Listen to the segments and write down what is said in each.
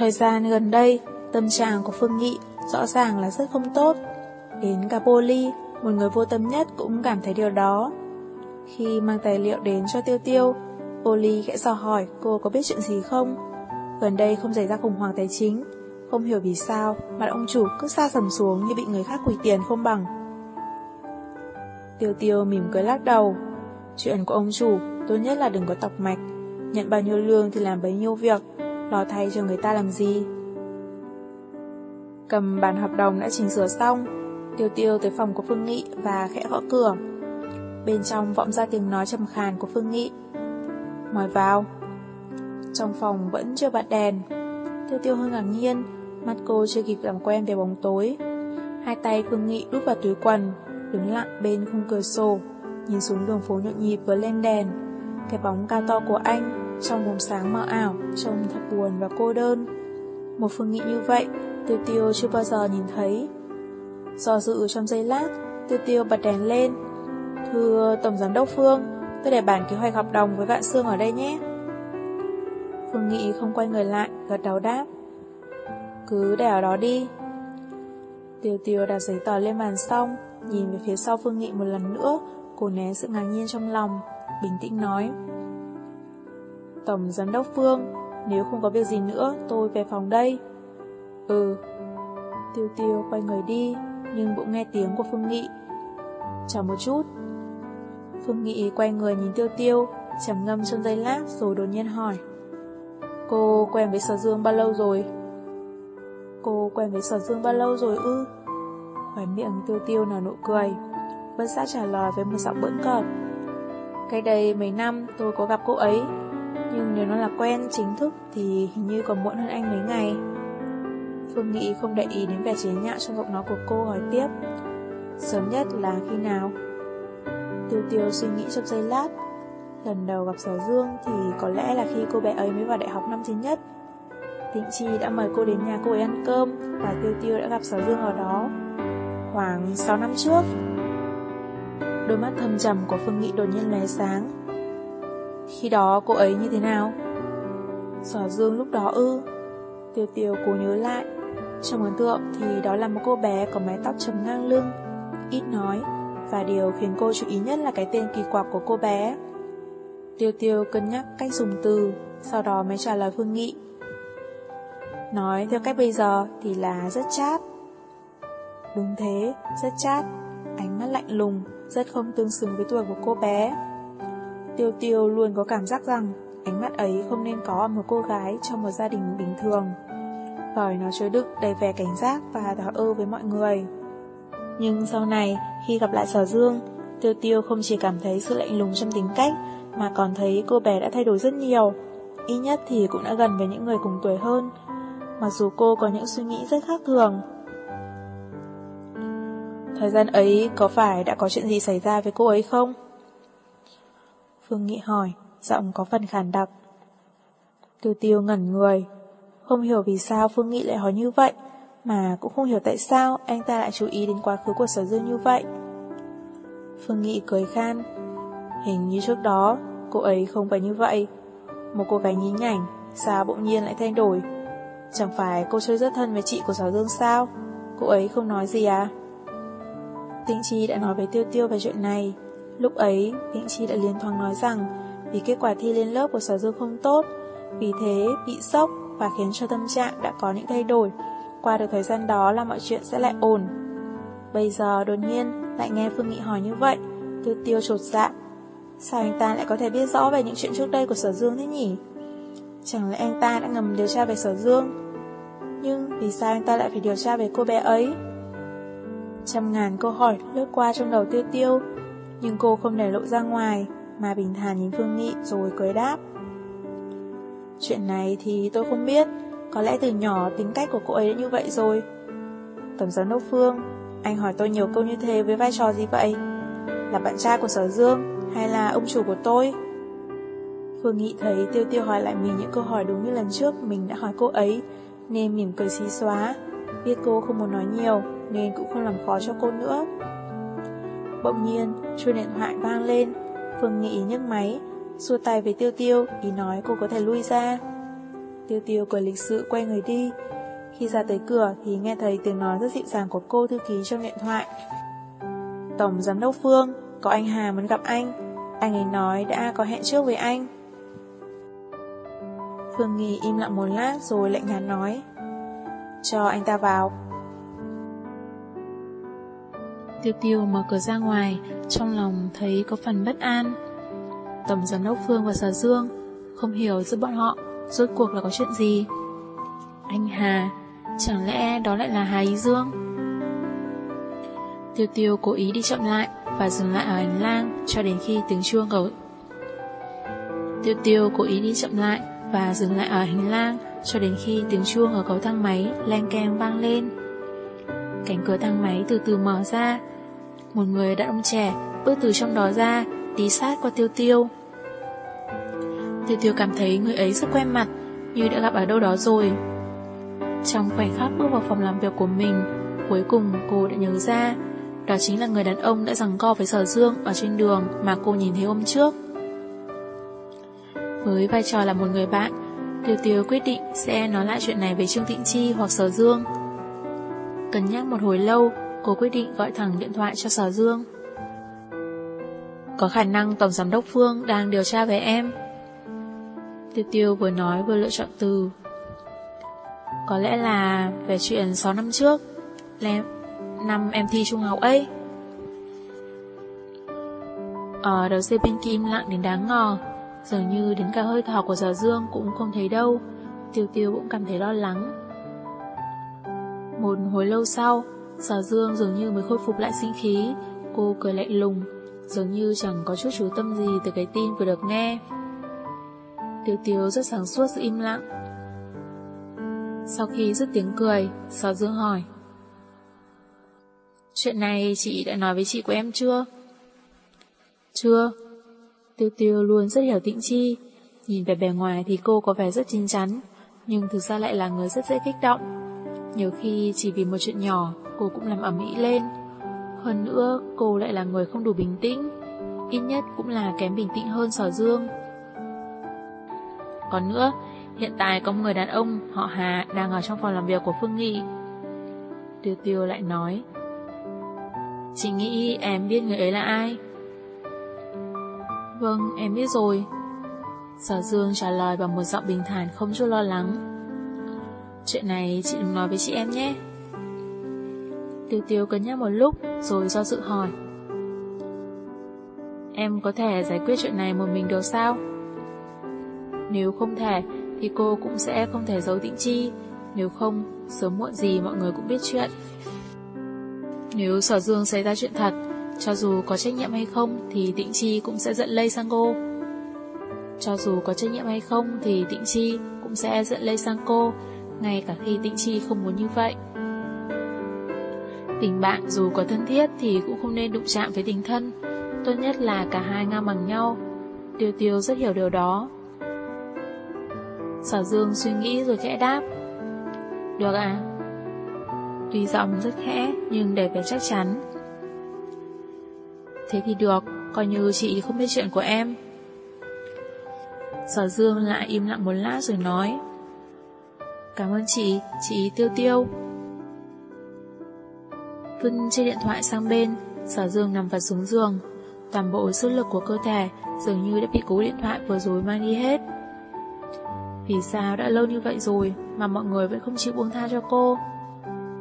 Thời gian gần đây, tâm trạng của Phương Nghị rõ ràng là rất không tốt. Đến cả Polly, một người vô tâm nhất cũng cảm thấy điều đó. Khi mang tài liệu đến cho Tiêu Tiêu, Poli khẽ dò hỏi cô có biết chuyện gì không. Gần đây không xảy ra khủng hoảng tài chính, không hiểu vì sao mặt ông chủ cứ xa sầm xuống như bị người khác quỳ tiền không bằng. Tiêu Tiêu mỉm cười lắc đầu. Chuyện của ông chủ tốt nhất là đừng có tọc mạch. Nhận bao nhiêu lương thì làm bấy nhiêu việc, lo thay cho người ta làm gì. Cầm bản hợp đồng đã chỉnh sửa xong, Tiêu Tiêu tới phòng của Phương Nghị và khẽ gõ cửa. Bên trong vọng ra tiếng nói trầm khàn của Phương Nghị. Mời vào. Trong phòng vẫn chưa bật đèn. Tiêu Tiêu hơi ngạc nhiên, mắt cô chưa kịp làm quen về bóng tối. Hai tay Phương Nghị đút vào túi quần, đứng lặng bên khung cửa sổ, nhìn xuống đường phố nhộn nhịp với lên đèn. Cái bóng cao to của anh, trong vùng sáng mờ ảo, trông thật buồn và cô đơn. Một Phương Nghị như vậy, Tiêu Tiêu chưa bao giờ nhìn thấy. Do dự trong giây lát, Tiêu Tiêu bật đèn lên. Thưa Tổng Giám đốc Phương, tôi để bản kế hoạch hợp đồng với Vạn Sương ở đây nhé. Phương Nghị không quay người lại, gật đầu đáp. Cứ để ở đó đi. Tiêu Tiêu đặt giấy tờ lên bàn xong, nhìn về phía sau Phương Nghị một lần nữa, cô né sự ngạc nhiên trong lòng, bình tĩnh nói. Tổng Giám đốc Phương, nếu không có việc gì nữa, tôi về phòng đây. Ừ. Tiêu Tiêu quay người đi, nhưng bỗng nghe tiếng của Phương Nghị. Chờ một chút. Phương Nghị quay người nhìn Tiêu Tiêu, trầm ngâm trong giây lát rồi đột nhiên hỏi. Cô quen với Sở Dương bao lâu rồi? Cô quen với Sở Dương bao lâu rồi ư? Khóe miệng Tiêu Tiêu nở nụ cười, Vân xã trả lời với một giọng bỡn cợt. Cách đây mấy năm tôi có gặp cô ấy, nhưng nếu nó là quen chính thức thì hình như còn muộn hơn anh mấy ngày. Phương Nghị không để ý đến vẻ chế nhạo trong giọng nói của cô hỏi tiếp. Sớm nhất là khi nào? Tiêu tiêu suy nghĩ trong giây lát. Lần đầu gặp Sở Dương thì có lẽ là khi cô bé ấy mới vào đại học năm thứ nhất. Tịnh Chi đã mời cô đến nhà cô ấy ăn cơm và Tiêu Tiêu đã gặp Sở Dương ở đó. Khoảng 6 năm trước. Đôi mắt thâm trầm của Phương Nghị đột nhiên lóe sáng. Khi đó cô ấy như thế nào? Sở Dương lúc đó ư. Tiêu Tiêu cố nhớ lại. Trong ấn tượng thì đó là một cô bé có mái tóc trầm ngang lưng, ít nói, và điều khiến cô chú ý nhất là cái tên kỳ quặc của cô bé. Tiêu Tiêu cân nhắc cách dùng từ, sau đó mới trả lời Phương Nghị. Nói theo cách bây giờ thì là rất chát. Đúng thế, rất chát, ánh mắt lạnh lùng, rất không tương xứng với tuổi của cô bé. Tiêu Tiêu luôn có cảm giác rằng ánh mắt ấy không nên có ở một cô gái trong một gia đình bình thường. Bởi nó chứa đức, đầy vẻ cảnh giác và thờ ơ với mọi người. Nhưng sau này, khi gặp lại Sở Dương, Tiêu Tiêu không chỉ cảm thấy sự lạnh lùng trong tính cách, mà còn thấy cô bé đã thay đổi rất nhiều. Ít nhất thì cũng đã gần với những người cùng tuổi hơn, mặc dù cô có những suy nghĩ rất khác thường. Thời gian ấy có phải đã có chuyện gì xảy ra với cô ấy không? Phương Nghị hỏi, giọng có phần khàn đặc. Tiêu tiêu ngẩn người, không hiểu vì sao Phương Nghị lại hỏi như vậy, mà cũng không hiểu tại sao anh ta lại chú ý đến quá khứ của Sở Dương như vậy. Phương Nghị cười khan, hình như trước đó, cô ấy không phải như vậy. Một cô gái nhí nhảnh, sao bỗng nhiên lại thay đổi? Chẳng phải cô chơi rất thân với chị của Sở Dương sao? Cô ấy không nói gì à? Tĩnh Chi đã nói với Tiêu Tiêu về chuyện này. Lúc ấy, Vĩnh Chi đã liên thoáng nói rằng vì kết quả thi lên lớp của Sở Dương không tốt, vì thế bị sốc và khiến cho tâm trạng đã có những thay đổi. Qua được thời gian đó là mọi chuyện sẽ lại ổn. Bây giờ đột nhiên lại nghe Phương Nghị hỏi như vậy, tư Tiêu trột dạ. Sao anh ta lại có thể biết rõ về những chuyện trước đây của Sở Dương thế nhỉ? Chẳng lẽ anh ta đã ngầm điều tra về Sở Dương? Nhưng vì sao anh ta lại phải điều tra về cô bé ấy? Trăm ngàn câu hỏi lướt qua trong đầu tiêu tiêu, nhưng cô không để lộ ra ngoài, mà bình thản nhìn Phương Nghị rồi cười đáp. Chuyện này thì tôi không biết, có lẽ từ nhỏ tính cách của cô ấy đã như vậy rồi. Tổng giám đốc Phương, anh hỏi tôi nhiều câu như thế với vai trò gì vậy? Là bạn trai của Sở Dương hay là ông chủ của tôi? Phương Nghị thấy Tiêu Tiêu hỏi lại mình những câu hỏi đúng như lần trước mình đã hỏi cô ấy, nên mỉm cười xí xóa. Biết cô không muốn nói nhiều, nên cũng không làm khó cho cô nữa. Bỗng nhiên, chuông điện thoại vang lên, Phương Nghị nhấc máy, xua tay với Tiêu Tiêu, ý nói cô có thể lui ra. Tiêu tiêu cười lịch sự quay người đi. Khi ra tới cửa thì nghe thấy tiếng nói rất dịu dàng của cô thư ký trong điện thoại. Tổng giám đốc Phương, có anh Hà muốn gặp anh. Anh ấy nói đã có hẹn trước với anh. Phương Nghị im lặng một lát rồi lạnh nhạt nói. Cho anh ta vào. Tiêu tiêu mở cửa ra ngoài, trong lòng thấy có phần bất an. Tổng giám đốc Phương và Sở Dương, không hiểu giữa bọn họ, rốt cuộc là có chuyện gì. Anh Hà, chẳng lẽ đó lại là Hà Ý Dương? Tiêu tiêu cố ý đi chậm lại và dừng lại ở hành lang cho đến khi tiếng chuông cầu. Tiêu tiêu cố ý đi chậm lại và dừng lại ở hành lang cho đến khi tiếng chuông ở cầu thang máy len keng vang lên. Cánh cửa thang máy từ từ mở ra. Một người đàn ông trẻ bước từ trong đó ra, tí sát qua tiêu tiêu. Tiêu tiêu cảm thấy người ấy rất quen mặt, như đã gặp ở đâu đó rồi. Trong khoảnh khắc bước vào phòng làm việc của mình, cuối cùng cô đã nhớ ra, đó chính là người đàn ông đã rằng co với Sở Dương ở trên đường mà cô nhìn thấy hôm trước. Với vai trò là một người bạn, Tiêu Tiêu quyết định sẽ nói lại chuyện này với Trương thịnh Chi hoặc Sở Dương. Cân nhắc một hồi lâu, cô quyết định gọi thẳng điện thoại cho Sở Dương. Có khả năng Tổng Giám đốc Phương đang điều tra về em. Tiêu Tiêu vừa nói vừa lựa chọn từ. Có lẽ là về chuyện 6 năm trước, năm em thi trung học ấy. Ở đầu dây bên kia im lặng đến đáng ngờ, Dường như đến cả hơi thở của Sở Dương cũng không thấy đâu Tiêu tiêu cũng cảm thấy lo lắng một hồi lâu sau Sở Dương dường như mới khôi phục lại sinh khí Cô cười lạnh lùng Dường như chẳng có chút chú tâm gì từ cái tin vừa được nghe Tiêu tiêu rất sáng suốt sự im lặng Sau khi dứt tiếng cười Sở Dương hỏi Chuyện này chị đã nói với chị của em chưa? Chưa Tiêu tiêu luôn rất hiểu tĩnh chi. Nhìn về bề ngoài thì cô có vẻ rất chín chắn, nhưng thực ra lại là người rất dễ kích động. Nhiều khi chỉ vì một chuyện nhỏ, cô cũng làm ẩm ý lên. Hơn nữa, cô lại là người không đủ bình tĩnh, ít nhất cũng là kém bình tĩnh hơn Sở Dương. Còn nữa, hiện tại có một người đàn ông, họ Hà, đang ở trong phòng làm việc của Phương Nghị. Tiêu tiêu lại nói, Chị nghĩ em biết người ấy là ai? Vâng, em biết rồi. Sở Dương trả lời bằng một giọng bình thản không chút lo lắng. Chuyện này chị đừng nói với chị em nhé. Tiêu tiêu cân nhắc một lúc rồi do dự hỏi. Em có thể giải quyết chuyện này một mình được sao? Nếu không thể thì cô cũng sẽ không thể giấu Tịnh chi, nếu không, sớm muộn gì mọi người cũng biết chuyện. Nếu sở dương xảy ra chuyện thật, cho dù có trách nhiệm hay không thì Tịnh Chi cũng sẽ dẫn lây sang cô. Cho dù có trách nhiệm hay không thì Tịnh Chi cũng sẽ dẫn lây sang cô, ngay cả khi Tịnh Chi không muốn như vậy. Tình bạn dù có thân thiết thì cũng không nên đụng chạm với tình thân, tốt nhất là cả hai ngang bằng nhau. Tiêu Tiêu rất hiểu điều đó. Sở Dương suy nghĩ rồi khẽ đáp. Được à? Tuy giọng rất khẽ nhưng để vẻ chắc chắn. Thế thì được, coi như chị không biết chuyện của em. Sở Dương lại im lặng một lát rồi nói Cảm ơn chị, chị Tiêu Tiêu. Vân trên điện thoại sang bên Sở Dương nằm vật xuống giường. Toàn bộ sức lực của cơ thể Dường như đã bị cú điện thoại vừa rồi mang đi hết. Vì sao đã lâu như vậy rồi Mà mọi người vẫn không chịu buông tha cho cô?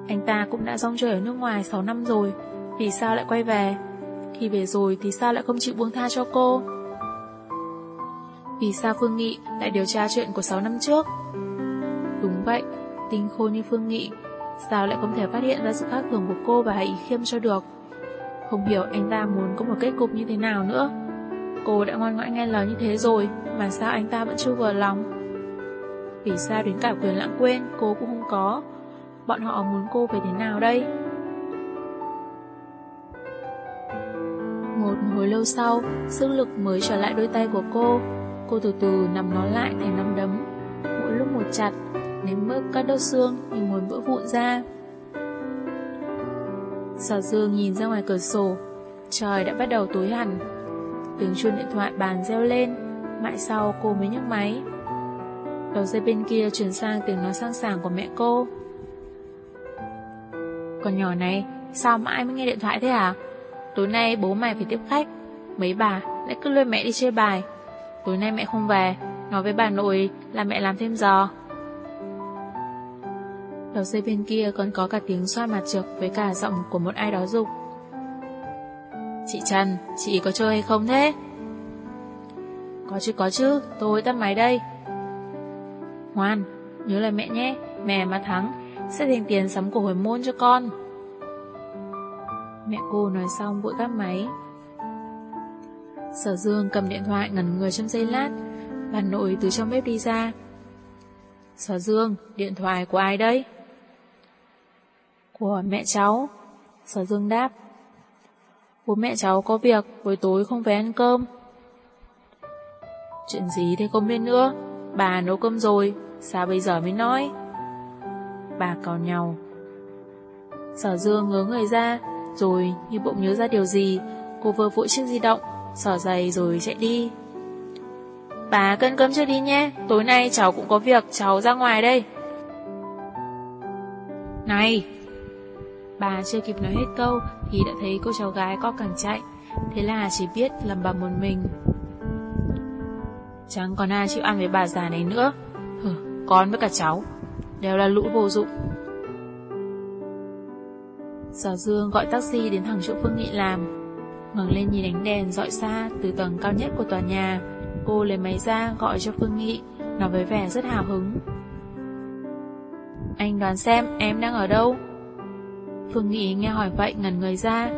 Anh ta cũng đã rong chơi ở nước ngoài 6 năm rồi Vì sao lại quay về? Khi về rồi thì sao lại không chịu buông tha cho cô? Vì sao Phương Nghị lại điều tra chuyện của 6 năm trước? Vậy, tinh khôn như Phương Nghị, sao lại không thể phát hiện ra sự khác thường của cô và Hải Ý Khiêm cho được? Không hiểu anh ta muốn có một kết cục như thế nào nữa. Cô đã ngoan ngoãn nghe lời như thế rồi, mà sao anh ta vẫn chưa vừa lòng? Vì sao đến cả quyền lãng quên cô cũng không có? Bọn họ muốn cô về thế nào đây? Một hồi lâu sau, sức lực mới trở lại đôi tay của cô. Cô từ từ nằm nó lại thành nắm đấm, mỗi lúc một chặt, đến mức các đốt xương như muốn vỡ vụn ra. Sở dương nhìn ra ngoài cửa sổ, trời đã bắt đầu tối hẳn. Tiếng chuông điện thoại bàn reo lên, mãi sau cô mới nhấc máy. Đầu dây bên kia chuyển sang tiếng nói sang sảng của mẹ cô. Con nhỏ này, sao mãi mới nghe điện thoại thế hả? Tối nay bố mày phải tiếp khách, mấy bà lại cứ lôi mẹ đi chơi bài. Tối nay mẹ không về, nói với bà nội là mẹ làm thêm giờ. Đầu dây bên kia còn có cả tiếng xoa mặt trượt với cả giọng của một ai đó dục. Chị Trần, chị có chơi hay không thế? Có chứ có chứ, tôi tắt máy đây. Ngoan, nhớ lời mẹ nhé, mẹ mà thắng sẽ dành tiền sắm cổ hồi môn cho con. Mẹ cô nói xong vội tắt máy. Sở Dương cầm điện thoại ngẩn người trong giây lát, bà nội từ trong bếp đi ra. Sở Dương, điện thoại của ai đây? Của mẹ cháu. Sở Dương đáp. Bố mẹ cháu có việc, buổi tối không về ăn cơm. Chuyện gì thế không biết nữa, bà nấu cơm rồi, sao bây giờ mới nói? Bà cào nhau. Sở Dương ngớ người ra, rồi như bỗng nhớ ra điều gì, cô vừa vội chiếc di động, sở giày rồi chạy đi. Bà cân cơm chưa đi nhé, tối nay cháu cũng có việc, cháu ra ngoài đây. Này! Bà chưa kịp nói hết câu thì đã thấy cô cháu gái có càng chạy, thế là chỉ biết lầm bầm một mình. Chẳng còn ai chịu ăn với bà già này nữa. Hừ, con với cả cháu, đều là lũ vô dụng. Sở Dương gọi taxi đến thẳng chỗ Phương Nghị làm. ngẩng lên nhìn ánh đèn dọi xa từ tầng cao nhất của tòa nhà. Cô lấy máy ra gọi cho Phương Nghị, nói với vẻ rất hào hứng. Anh đoán xem em đang ở đâu? Phương Nghị nghe hỏi vậy ngẩn người ra,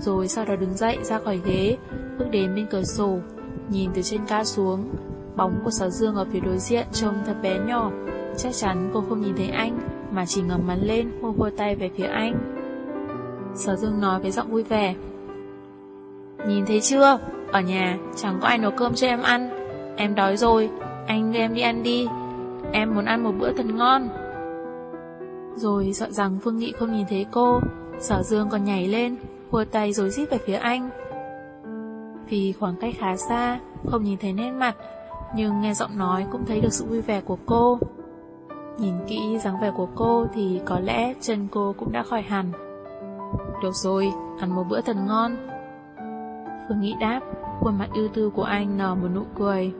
rồi sau đó đứng dậy ra khỏi ghế, bước đến bên cửa sổ, nhìn từ trên cao xuống. Bóng của Sở Dương ở phía đối diện trông thật bé nhỏ, chắc chắn cô không nhìn thấy anh, mà chỉ ngẩng mặt lên hô hô tay về phía anh. Sở Dương nói với giọng vui vẻ. Nhìn thấy chưa? Ở nhà chẳng có ai nấu cơm cho em ăn. Em đói rồi, anh đưa em đi ăn đi. Em muốn ăn một bữa thật ngon. Rồi sợ rằng Phương Nghị không nhìn thấy cô, Sở Dương còn nhảy lên, hùa tay rồi rít về phía anh. Vì khoảng cách khá xa, không nhìn thấy nét mặt, nhưng nghe giọng nói cũng thấy được sự vui vẻ của cô. Nhìn kỹ dáng vẻ của cô thì có lẽ chân cô cũng đã khỏi hẳn. Được rồi, ăn một bữa thật ngon. Phương Nghị đáp, khuôn mặt ưu tư của anh nở một nụ cười.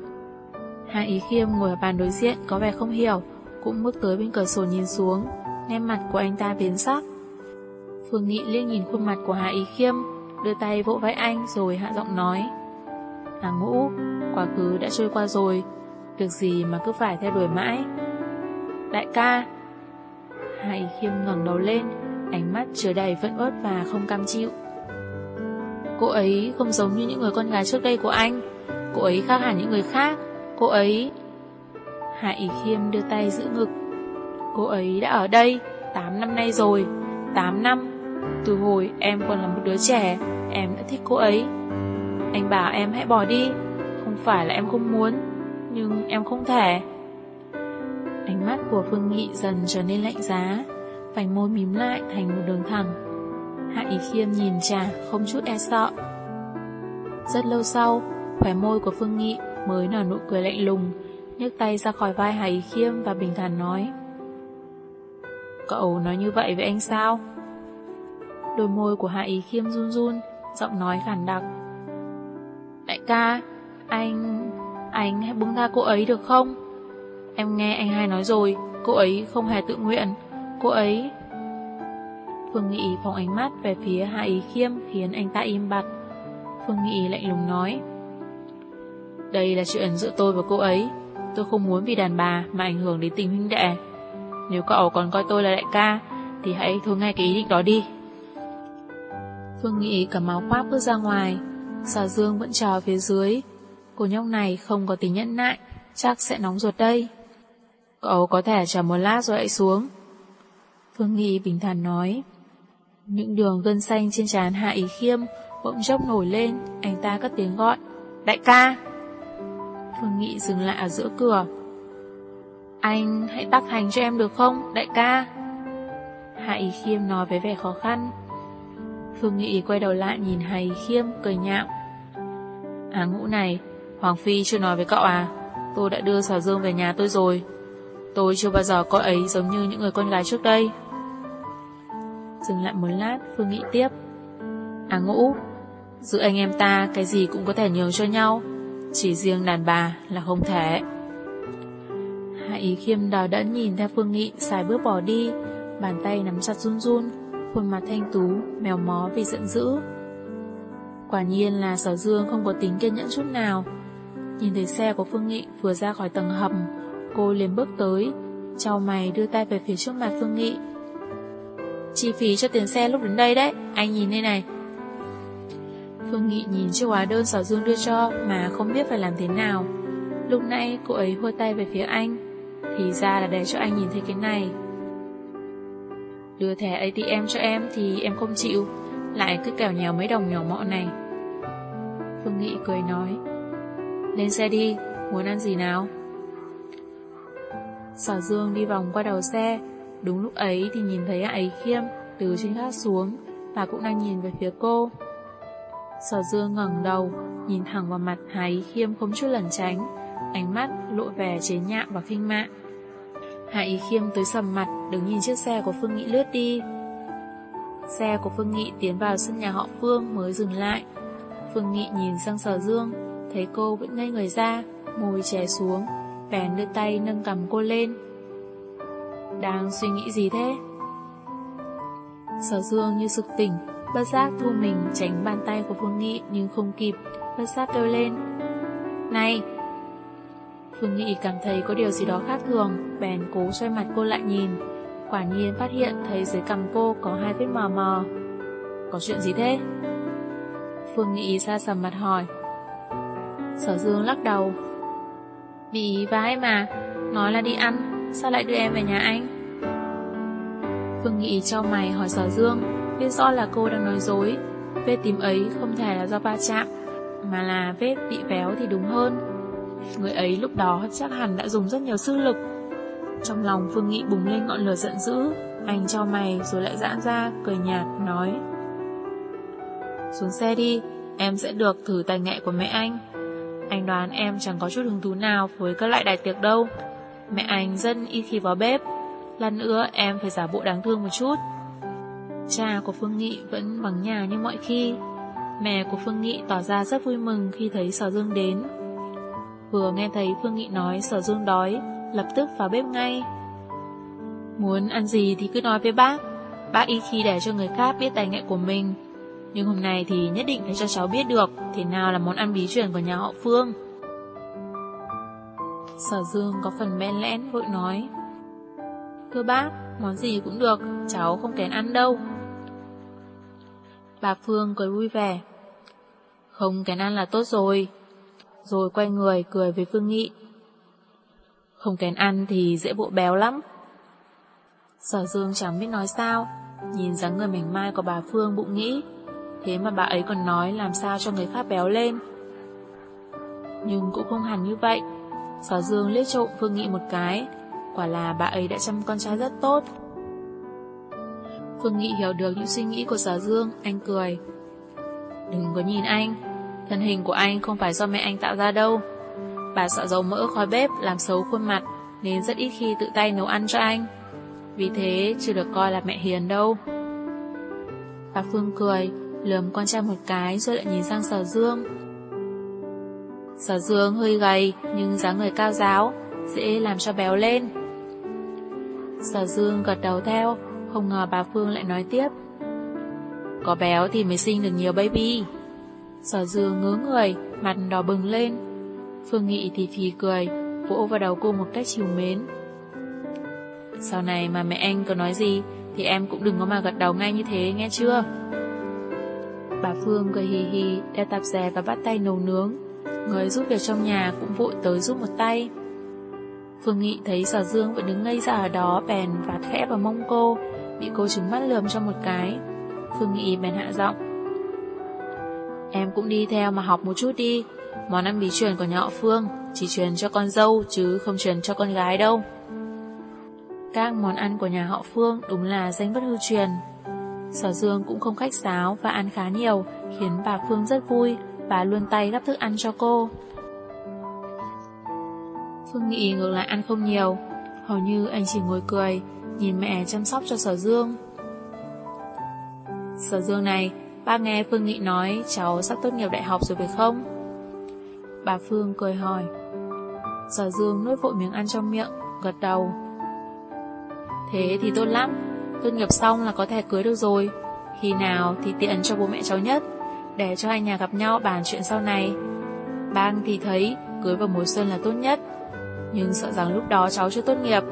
Hạ Ý Khiêm ngồi ở bàn đối diện có vẻ không hiểu, cũng bước tới bên cửa sổ nhìn xuống, nét mặt của anh ta biến sắc. Phương Nghị liếc nhìn khuôn mặt của Hạ Ý Khiêm, đưa tay vỗ vai anh rồi hạ giọng nói. Hà ngũ, quá khứ đã trôi qua rồi, việc gì mà cứ phải theo đuổi mãi. Đại ca! Hạ Ý Khiêm ngẩng đầu lên, ánh mắt chứa đầy vẫn ớt và không cam chịu. Cô ấy không giống như những người con gái trước đây của anh, cô ấy khác hẳn những người khác, cô ấy... Hạ Ý Khiêm đưa tay giữ ngực, Cô ấy đã ở đây 8 năm nay rồi. 8 năm, Từ hồi em còn là một đứa trẻ, Em đã thích cô ấy. Anh bảo em hãy bỏ đi, Không phải là em không muốn, Nhưng em không thể. Ánh mắt của Phương Nghị dần trở nên lạnh giá, Vành môi mím lại thành một đường thẳng. Hạ Ý Khiêm nhìn trà không chút e sợ. Rất lâu sau Khỏe môi của Phương Nghị mới nở nụ cười lạnh lùng, nhấc tay ra khỏi vai Hải Khiêm và bình thản nói Cậu nói như vậy với anh sao? Đôi môi của Hạ Ý Khiêm run run, giọng nói khản đặc. Đại ca, anh... anh hãy buông tha cô ấy được không? Em nghe anh hai nói rồi, cô ấy không hề tự nguyện, cô ấy... Phương Nghị phóng ánh mắt về phía Hạ Ý Khiêm khiến anh ta im bặt. Phương Nghị lạnh lùng nói. Đây là chuyện giữa tôi và cô ấy, tôi không muốn vì đàn bà mà ảnh hưởng đến tình huynh đệ. Nếu cậu còn coi tôi là đại ca Thì hãy thôi ngay cái ý định đó đi. Phương Nghị cầm áo khoác bước ra ngoài. Sở Dương vẫn chờ phía dưới. Cô nhóc này không có tính nhẫn nại Chắc sẽ nóng ruột đây. Cậu có thể chờ một lát rồi lại xuống. Phương Nghị bình thản nói. Những đường gân xanh trên trán Hạ Ý Khiêm Bỗng chốc nổi lên Anh ta cất tiếng gọi Đại ca! Phương Nghị dừng lại ở giữa cửa anh hãy tắc hành cho em được không, đại ca? Hạ Ý Khiêm nói với vẻ khó khăn. Phương Nghị quay đầu lại nhìn Hạ Ý Khiêm, cười nhạo. À ngũ này, Hoàng Phi chưa nói với cậu à, tôi đã đưa Sào Dương về nhà tôi rồi, Tôi chưa bao giờ coi ấy giống như những người con gái trước đây. Dừng lại một lát, Phương Nghị tiếp. À ngũ, giữa anh em ta cái gì cũng có thể nhường cho nhau, chỉ riêng đàn bà là không thể. Hạ ý khiêm đào đẫn nhìn theo Phương Nghị xài bước bỏ đi, bàn tay nắm chặt run run, khuôn mặt thanh tú, mèo mó vì giận dữ. Quả nhiên là sở dương không có tính kiên nhẫn chút nào. Nhìn thấy xe của Phương Nghị vừa ra khỏi tầng hầm, cô liền bước tới, trao mày đưa tay về phía trước mặt Phương Nghị. Chi phí cho tiền xe lúc đến đây đấy, anh nhìn đây này. Phương Nghị nhìn chiếc hóa đơn sở dương đưa cho mà không biết phải làm thế nào. Lúc nãy cô ấy hôi tay về phía anh, thì ra là để cho anh nhìn thấy cái này. Đưa thẻ ATM cho em thì em không chịu, lại cứ kẻo nhèo mấy đồng nhỏ mọ này. Phương Nghị cười nói, lên xe đi, muốn ăn gì nào? Sở Dương đi vòng qua đầu xe, đúng lúc ấy thì nhìn thấy ấy khiêm từ trên gác xuống và cũng đang nhìn về phía cô. Sở Dương ngẩng đầu, nhìn thẳng vào mặt Hà Ý Khiêm không chút lẩn tránh, ánh mắt lộ vẻ chế nhạo và khinh mạn. Hạ Ý Khiêm tới sầm mặt, đứng nhìn chiếc xe của Phương Nghị lướt đi. Xe của Phương Nghị tiến vào sân nhà họ Phương mới dừng lại. Phương Nghị nhìn sang Sở Dương, thấy cô vẫn ngây người ra, môi chè xuống, bèn đưa tay nâng cầm cô lên. Đang suy nghĩ gì thế? Sở Dương như sực tỉnh, bất giác thu mình tránh bàn tay của Phương Nghị nhưng không kịp, bất giác kêu lên. Này! Phương Nghị cảm thấy có điều gì đó khác thường, bèn cố xoay mặt cô lại nhìn. Quả nhiên phát hiện thấy dưới cằm cô có hai vết mờ mờ. Có chuyện gì thế? Phương Nghị ra sầm mặt hỏi. Sở Dương lắc đầu. Bị vãi mà, nói là đi ăn, sao lại đưa em về nhà anh? Phương Nghị cho mày hỏi Sở Dương, biết rõ là cô đang nói dối. Vết tím ấy không thể là do va chạm, mà là vết bị véo thì đúng hơn. Người ấy lúc đó chắc hẳn đã dùng rất nhiều sức lực. Trong lòng Phương Nghị bùng lên ngọn lửa giận dữ, anh cho mày rồi lại giãn ra, cười nhạt, nói Xuống xe đi, em sẽ được thử tài nghệ của mẹ anh. Anh đoán em chẳng có chút hứng thú nào với các loại đại tiệc đâu. Mẹ anh rất ít khi vào bếp. Lần nữa em phải giả bộ đáng thương một chút. Cha của Phương Nghị vẫn vắng nhà như mọi khi. Mẹ của Phương Nghị tỏ ra rất vui mừng khi thấy Sở Dương đến. Vừa nghe thấy Phương Nghị nói Sở Dương đói, lập tức vào bếp ngay. Muốn ăn gì thì cứ nói với bác. Bác ít khi để cho người khác biết tài nghệ của mình nhưng hôm nay thì nhất định phải cho cháu biết được thế nào là món ăn bí truyền của nhà họ Phương. Sở Dương có phần men lẽn vội nói Thưa bác, món gì cũng được, cháu không kén ăn đâu. Bà Phương cười vui vẻ Không kén ăn là tốt rồi. Rồi quay người cười với Phương Nghị Không kén ăn thì dễ bộ béo lắm. Sở Dương chẳng biết nói sao, nhìn dáng người mảnh mai của bà Phương bụng nghĩ Thế mà bà ấy còn nói làm sao cho người khác béo lên. Nhưng cũng không hẳn như vậy. Sở Dương liếc trộm Phương Nghị một cái. Quả là bà ấy đã chăm con trai rất tốt. Phương Nghị hiểu được những suy nghĩ của Sở Dương, anh cười. Đừng có nhìn anh, thân hình của anh không phải do mẹ anh tạo ra đâu. Bà sợ dầu mỡ khói bếp làm xấu khuôn mặt, nên rất ít khi tự tay nấu ăn cho anh. Vì thế chưa được coi là mẹ hiền đâu. Bà Phương cười, lườm con trai một cái rồi lại nhìn sang sở dương. Sở dương hơi gầy nhưng dáng người cao giáo, dễ làm cho béo lên. Sở dương gật đầu theo, không ngờ bà Phương lại nói tiếp. Có béo thì mới sinh được nhiều baby. Sở dừa ngớ người, mặt đỏ bừng lên. Phương Nghị thì phì cười, vỗ vào đầu cô một cách chiều mến. Sau này mà mẹ anh có nói gì thì em cũng đừng có mà gật đầu ngay như thế nghe chưa? Bà Phương cười hì hì, đeo tạp dè và bắt tay nấu nướng. Người giúp việc trong nhà cũng vội tới giúp một tay. Phương Nghị thấy Sở Dương vẫn đứng ngây ra ở đó bèn vạt khẽ vào mông cô, bị cô trứng mắt lườm cho một cái. Phương Nghị bèn hạ giọng. Em cũng đi theo mà học một chút đi, món ăn bí truyền của nhà họ Phương chỉ truyền cho con dâu chứ không truyền cho con gái đâu. Các món ăn của nhà họ Phương đúng là danh bất hư truyền, Sở Dương cũng không khách sáo và ăn khá nhiều, khiến bà Phương rất vui và luôn tay gắp thức ăn cho cô. Phương Nghị ngược lại ăn không nhiều, Hầu như anh chỉ ngồi cười, nhìn mẹ chăm sóc cho sở dương. Sở dương này, ba nghe Phương Nghị nói cháu sắp tốt nghiệp đại học rồi phải không? Bà Phương cười hỏi. Sở dương nuốt vội miếng ăn trong miệng, gật đầu. Thế thì tốt lắm, tốt nghiệp xong là có thể cưới được rồi. Khi nào thì tiện cho bố mẹ cháu nhất, để cho hai nhà gặp nhau bàn chuyện sau này. Bang thì thấy cưới vào mùa xuân là tốt nhất, nhưng sợ rằng lúc đó cháu chưa tốt nghiệp.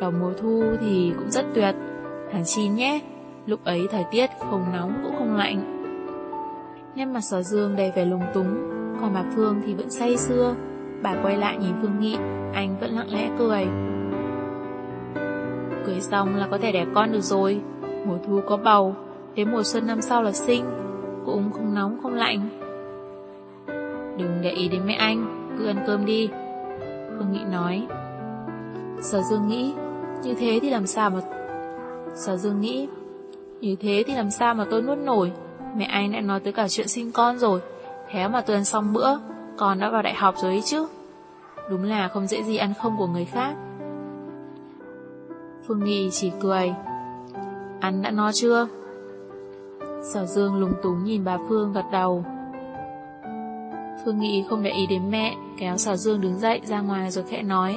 Vào mùa thu thì cũng rất tuyệt, tháng 9 nhé, lúc ấy thời tiết không nóng cũng không lạnh. Nhân mặt sở dương đầy vẻ lung túng, còn bà Phương thì vẫn say sưa. Bà quay lại nhìn Phương Nghị, anh vẫn lặng lẽ cười. Cưới xong là có thể đẻ con được rồi, mùa thu có bầu, đến mùa xuân năm sau là sinh, cũng không nóng không lạnh. Đừng để ý đến mẹ anh, cứ ăn cơm đi. Phương Nghị nói. Sở Dương nghĩ, như thế thì làm sao mà... Sở Dương nghĩ, như thế thì làm sao mà tôi nuốt nổi, mẹ anh đã nói tới cả chuyện sinh con rồi, thế mà tôi ăn xong bữa, con đã vào đại học rồi ấy chứ. Đúng là không dễ gì ăn không của người khác. Phương Nghị chỉ cười. Ăn đã no chưa? Sở Dương lúng túng nhìn bà Phương gật đầu. Phương Nghị không để ý đến mẹ, kéo Sở Dương đứng dậy ra ngoài rồi khẽ nói.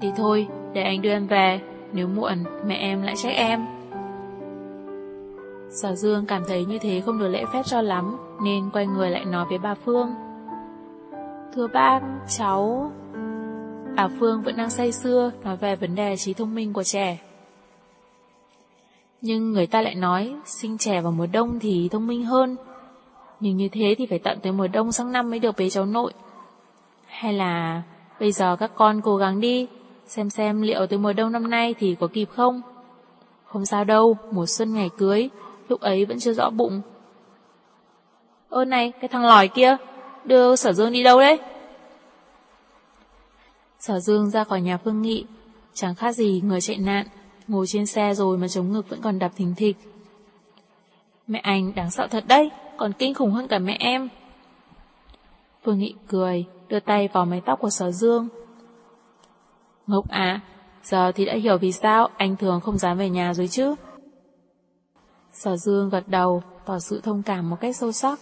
Đi thôi, để anh đưa em về, nếu muộn mẹ em lại trách em. Sở Dương cảm thấy như thế không được lễ phép cho lắm, nên quay người lại nói với bà Phương. Thưa bác, cháu... Bà Phương vẫn đang say sưa nói về vấn đề trí thông minh của trẻ. Nhưng người ta lại nói sinh trẻ vào mùa đông thì thông minh hơn. Nhưng như thế thì phải tận tới mùa đông sang năm mới được bế cháu nội. Hay là bây giờ các con cố gắng đi, xem xem liệu tới mùa đông năm nay thì có kịp không? Không sao đâu, mùa xuân ngày cưới, lúc ấy vẫn chưa rõ bụng. Ơ này, cái thằng lòi kia, đưa sở dương đi đâu đấy? Sở dương ra khỏi nhà Phương Nghị, chẳng khác gì người chạy nạn, ngồi trên xe rồi mà chống ngực vẫn còn đập thình thịch. Mẹ anh đáng sợ thật đấy, còn kinh khủng hơn cả mẹ em. Phương Nghị cười, đưa tay vào mái tóc của sở dương. Ngốc à, giờ thì đã hiểu vì sao anh thường không dám về nhà rồi chứ. Sở dương gật đầu, tỏ sự thông cảm một cách sâu sắc.